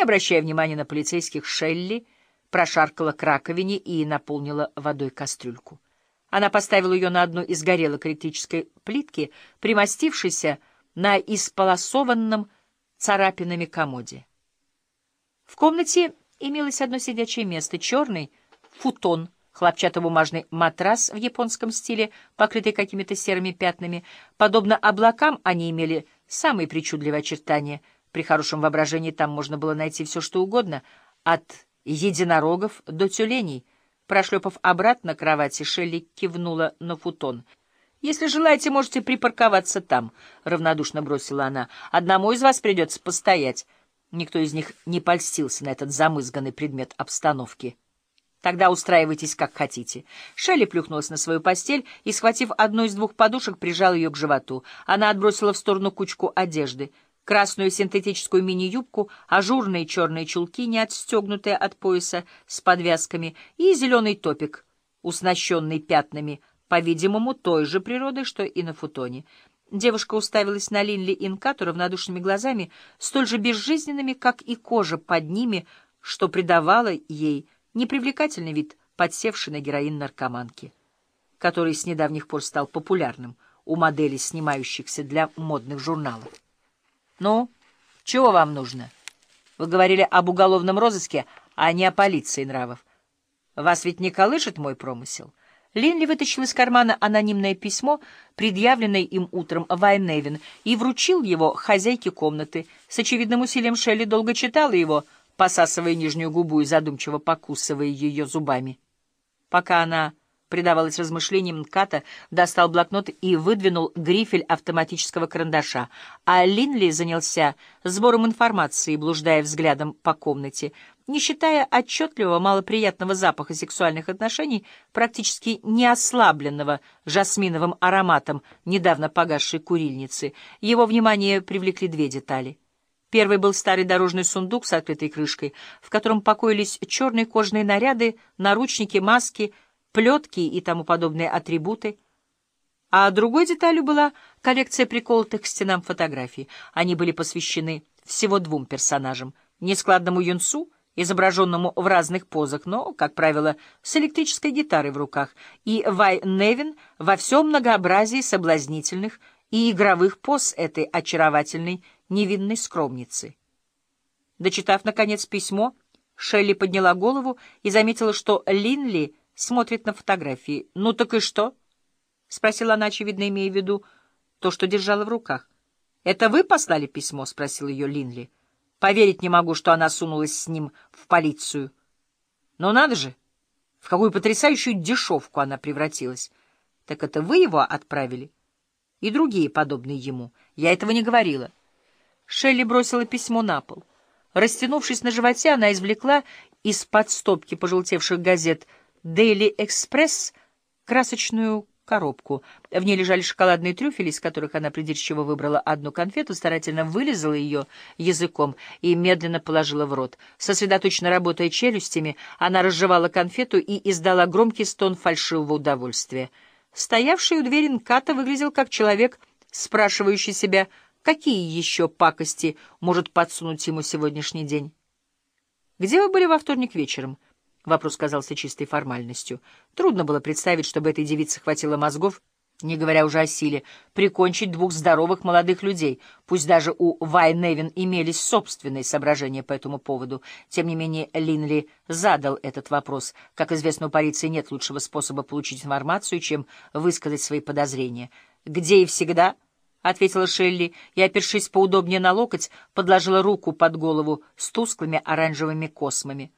Не обращая внимания на полицейских, Шелли прошаркала к раковине и наполнила водой кастрюльку. Она поставила ее на одну из горелок электрической плитки, примостившейся на исполосованном царапинами комоде. В комнате имелось одно сидячее место — черный футон, хлопчатобумажный матрас в японском стиле, покрытый какими-то серыми пятнами. Подобно облакам они имели самые причудливые очертания. При хорошем воображении там можно было найти все, что угодно, от единорогов до тюленей. Прошлепав обратно к кровати, Шелли кивнула на футон. «Если желаете, можете припарковаться там», — равнодушно бросила она. «Одному из вас придется постоять». Никто из них не польстился на этот замызганный предмет обстановки. «Тогда устраивайтесь как хотите». Шелли плюхнулась на свою постель и, схватив одну из двух подушек, прижал ее к животу. Она отбросила в сторону кучку одежды — красную синтетическую мини-юбку, ажурные черные чулки, не отстегнутые от пояса с подвязками, и зеленый топик, уснащенный пятнами, по-видимому, той же природы, что и на футоне. Девушка уставилась на Линли Инкату равнодушными глазами, столь же безжизненными, как и кожа под ними, что придавало ей непривлекательный вид подсевшей на героин наркоманки, который с недавних пор стал популярным у моделей, снимающихся для модных журналов. «Ну, чего вам нужно? Вы говорили об уголовном розыске, а не о полиции нравов. Вас ведь не колышет мой промысел?» Линли вытащил из кармана анонимное письмо, предъявленное им утром Вайневин, и вручил его хозяйке комнаты. С очевидным усилием Шелли долго читала его, посасывая нижнюю губу и задумчиво покусывая ее зубами. Пока она предавалась размышлениям, Ката достал блокнот и выдвинул грифель автоматического карандаша, а Линли занялся сбором информации, блуждая взглядом по комнате. Не считая отчетливого, малоприятного запаха сексуальных отношений, практически не ослабленного жасминовым ароматом недавно погасшей курильницы, его внимание привлекли две детали. Первый был старый дорожный сундук с открытой крышкой, в котором покоились черные кожаные наряды, наручники, маски — плетки и тому подобные атрибуты. А другой деталью была коллекция приколотых к стенам фотографий. Они были посвящены всего двум персонажам — нескладному юнцу, изображенному в разных позах, но, как правило, с электрической гитарой в руках, и Вай Невин во всем многообразии соблазнительных и игровых поз этой очаровательной невинной скромницы. Дочитав, наконец, письмо, Шелли подняла голову и заметила, что Линли — смотрит на фотографии. «Ну так и что?» — спросила она, очевидно, имея в виду то, что держала в руках. «Это вы послали письмо?» — спросил ее Линли. «Поверить не могу, что она сунулась с ним в полицию. Но надо же, в какую потрясающую дешевку она превратилась. Так это вы его отправили?» И другие, подобные ему. Я этого не говорила. Шелли бросила письмо на пол. Растянувшись на животе, она извлекла из-под стопки пожелтевших газет — Daily Express красочную коробку. В ней лежали шоколадные трюфели, из которых она придирчиво выбрала одну конфету, старательно вылезала ее языком и медленно положила в рот. Сосредоточенно работая челюстями, она разжевала конфету и издала громкий стон фальшивого удовольствия. Стоявший у двери Нката выглядел как человек, спрашивающий себя, какие еще пакости может подсунуть ему сегодняшний день. «Где вы были во вторник вечером?» Вопрос казался чистой формальностью. Трудно было представить, чтобы этой девице хватило мозгов, не говоря уже о силе, прикончить двух здоровых молодых людей. Пусть даже у Вайневин имелись собственные соображения по этому поводу. Тем не менее, Линли задал этот вопрос. Как известно, у полиции нет лучшего способа получить информацию, чем высказать свои подозрения. «Где и всегда?» — ответила Шелли и, опершись поудобнее на локоть, подложила руку под голову с тусклыми оранжевыми космами.